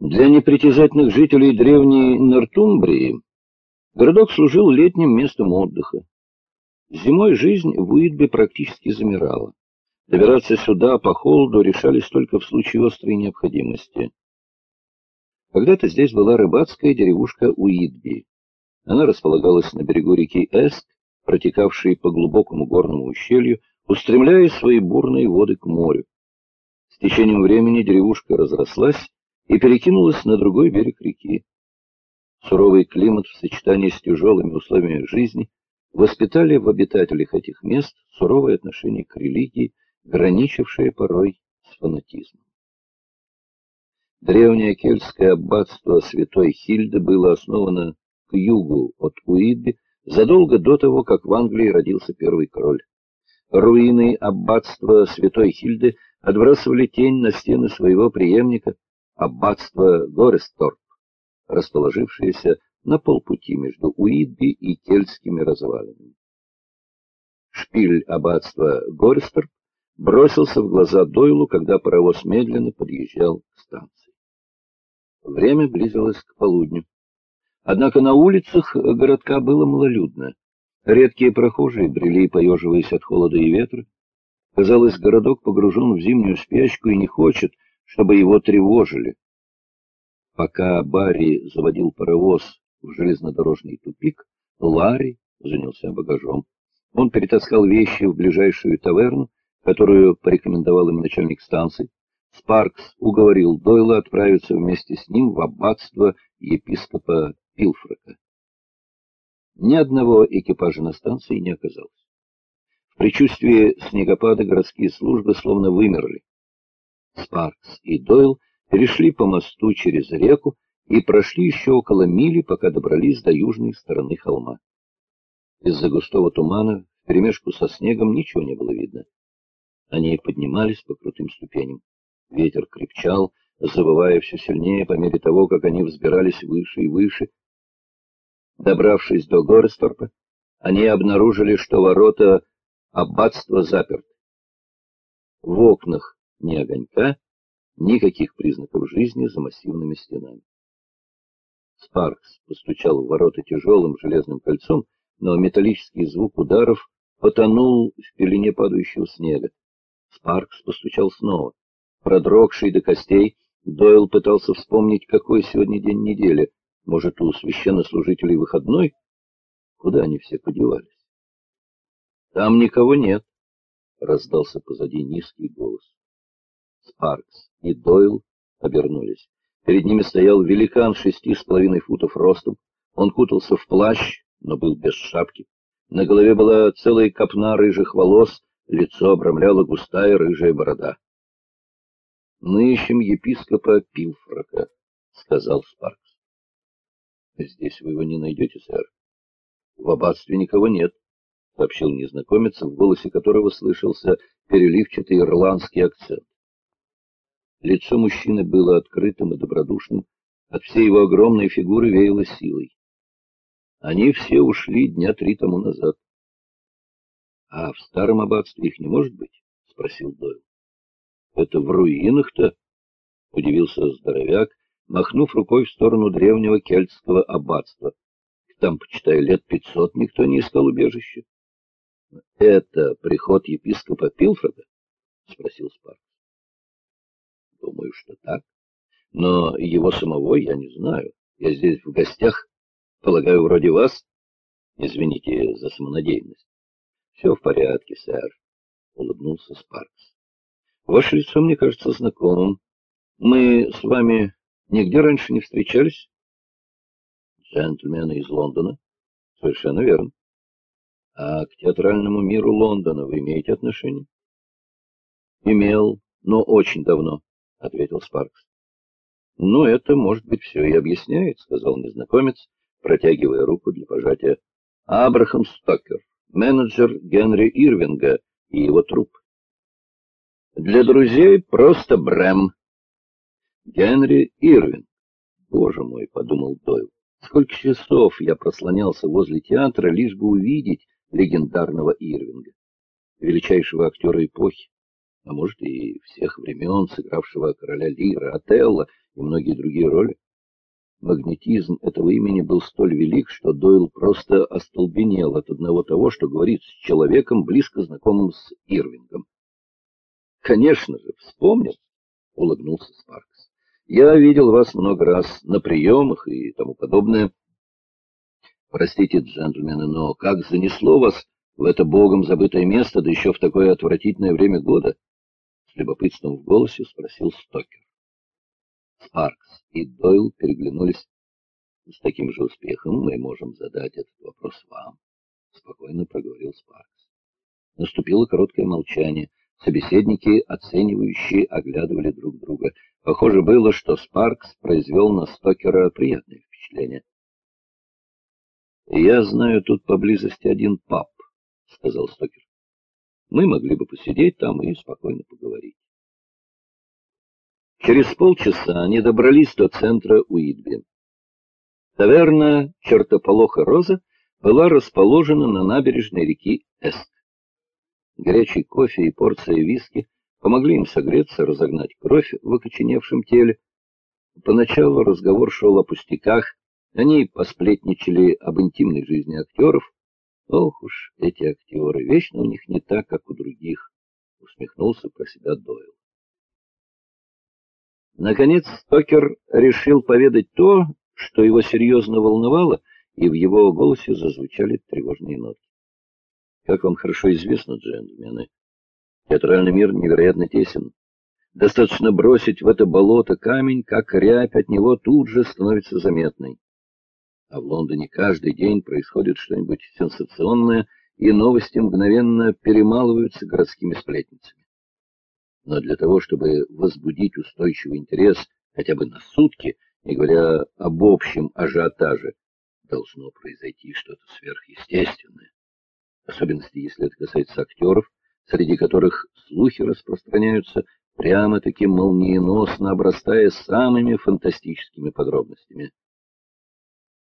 Для непритязательных жителей древней Нортумбрии городок служил летним местом отдыха. Зимой жизнь в Уитбе практически замирала. Добираться сюда по холоду решались только в случае острой необходимости. Когда-то здесь была рыбацкая деревушка Уитби. Она располагалась на берегу реки Эст, протекавшей по глубокому горному ущелью, устремляя свои бурные воды к морю. С течением времени деревушка разрослась и перекинулась на другой берег реки. Суровый климат в сочетании с тяжелыми условиями жизни воспитали в обитателях этих мест суровое отношение к религии, граничившее порой с фанатизмом. Древнее кельтское аббатство святой Хильды было основано к югу от Уидби задолго до того, как в Англии родился первый король. Руины аббатства святой Хильды отбрасывали тень на стены своего преемника, аббатство Горесторп, расположившееся на полпути между Уидби и кельтскими развалинами. Шпиль аббатства Горесторп бросился в глаза Дойлу, когда паровоз медленно подъезжал к станции. Время близилось к полудню. Однако на улицах городка было малолюдно. Редкие прохожие брели, поеживаясь от холода и ветра. Казалось, городок погружен в зимнюю спячку и не хочет, чтобы его тревожили. Пока Барри заводил паровоз в железнодорожный тупик, Ларри занялся багажом. Он перетаскал вещи в ближайшую таверну, которую порекомендовал им начальник станции. Спаркс уговорил Дойла отправиться вместе с ним в аббатство епископа Пилфрака. Ни одного экипажа на станции не оказалось. В предчувствии снегопада городские службы словно вымерли. Спаркс и Дойл перешли по мосту через реку и прошли еще около мили, пока добрались до южной стороны холма. Из-за густого тумана, вперемешку со снегом, ничего не было видно. Они поднимались по крутым ступеням. Ветер крепчал, завывая все сильнее по мере того, как они взбирались выше и выше. Добравшись до Горесторпа, они обнаружили, что ворота аббатства заперты. В окнах ни огонька, никаких признаков жизни за массивными стенами. Спаркс постучал в ворота тяжелым железным кольцом, но металлический звук ударов потонул в пелене падающего снега. Спаркс постучал снова. Продрогший до костей, Дойл пытался вспомнить, какой сегодня день недели. Может, у священнослужителей выходной? Куда они все подевались? Там никого нет, — раздался позади низкий голос. Спаркс и Дойл обернулись. Перед ними стоял великан шести с половиной футов ростом. Он кутался в плащ, но был без шапки. На голове была целая копна рыжих волос, лицо обрамляла густая рыжая борода. — Мы ищем епископа Пилфрака, — сказал Спаркс. — Здесь вы его не найдете, сэр. — В аббатстве никого нет, — сообщил незнакомец, в голосе которого слышался переливчатый ирландский акцент. Лицо мужчины было открытым и добродушным, от всей его огромной фигуры веяло силой. Они все ушли дня три тому назад. — А в старом аббатстве их не может быть? — спросил Дойл. — Это в руинах-то? — удивился здоровяк, махнув рукой в сторону древнего кельтского аббатства. Там, почитай, лет пятьсот никто не искал убежища. — Это приход епископа Пилфреда? — спросил Спарк. Думаю, что так. Но его самого я не знаю. Я здесь в гостях. Полагаю, вроде вас. Извините за самонадеянность. Все в порядке, сэр, — улыбнулся Спаркс. Ваше лицо мне кажется знакомым. Мы с вами нигде раньше не встречались? Джентльмены из Лондона? Совершенно верно. А к театральному миру Лондона вы имеете отношение? Имел, но очень давно. — ответил Спаркс. «Ну, это, может быть, все и объясняет», — сказал незнакомец, протягивая руку для пожатия. «Абрахам Стокер, менеджер Генри Ирвинга и его труп». «Для друзей просто Брэм». «Генри Ирвинг». «Боже мой», — подумал Дойл, — «сколько часов я прослонялся возле театра, лишь бы увидеть легендарного Ирвинга, величайшего актера эпохи а может и всех времен, сыгравшего короля Лира, Отелло и многие другие роли. Магнетизм этого имени был столь велик, что Дойл просто остолбенел от одного того, что говорит с человеком, близко знакомым с Ирвингом. «Конечно же, вспомнил», — улыбнулся Спаркс. «Я видел вас много раз на приемах и тому подобное. Простите, джентльмены, но как занесло вас в это богом забытое место, да еще в такое отвратительное время года?» С любопытством в голосе спросил Стокер. Спаркс и Дойл переглянулись. «С таким же успехом мы можем задать этот вопрос вам», — спокойно проговорил Спаркс. Наступило короткое молчание. Собеседники, оценивающие, оглядывали друг друга. Похоже было, что Спаркс произвел на Стокера приятное впечатление. «Я знаю тут поблизости один паб», — сказал Стокер. «Мы могли бы посидеть там и спокойно поговорить». Через полчаса они добрались до центра Уитби. Таверна «Чертополоха Роза» была расположена на набережной реки Эст. Горячий кофе и порция виски помогли им согреться, разогнать кровь в окоченевшем теле. Поначалу разговор шел о пустяках, они посплетничали об интимной жизни актеров. Ох уж эти актеры, вечно у них не так, как у других, усмехнулся про себя Дойл. Наконец Стокер решил поведать то, что его серьезно волновало, и в его голосе зазвучали тревожные нотки. Как вам хорошо известно, джентльмены, театральный мир невероятно тесен. Достаточно бросить в это болото камень, как рябь от него тут же становится заметной. А в Лондоне каждый день происходит что-нибудь сенсационное, и новости мгновенно перемалываются городскими сплетницами. Но для того, чтобы возбудить устойчивый интерес хотя бы на сутки, не говоря об общем ажиотаже, должно произойти что-то сверхъестественное особенности, если это касается актеров, среди которых слухи распространяются прямо-таки молниеносно, обрастая самыми фантастическими подробностями.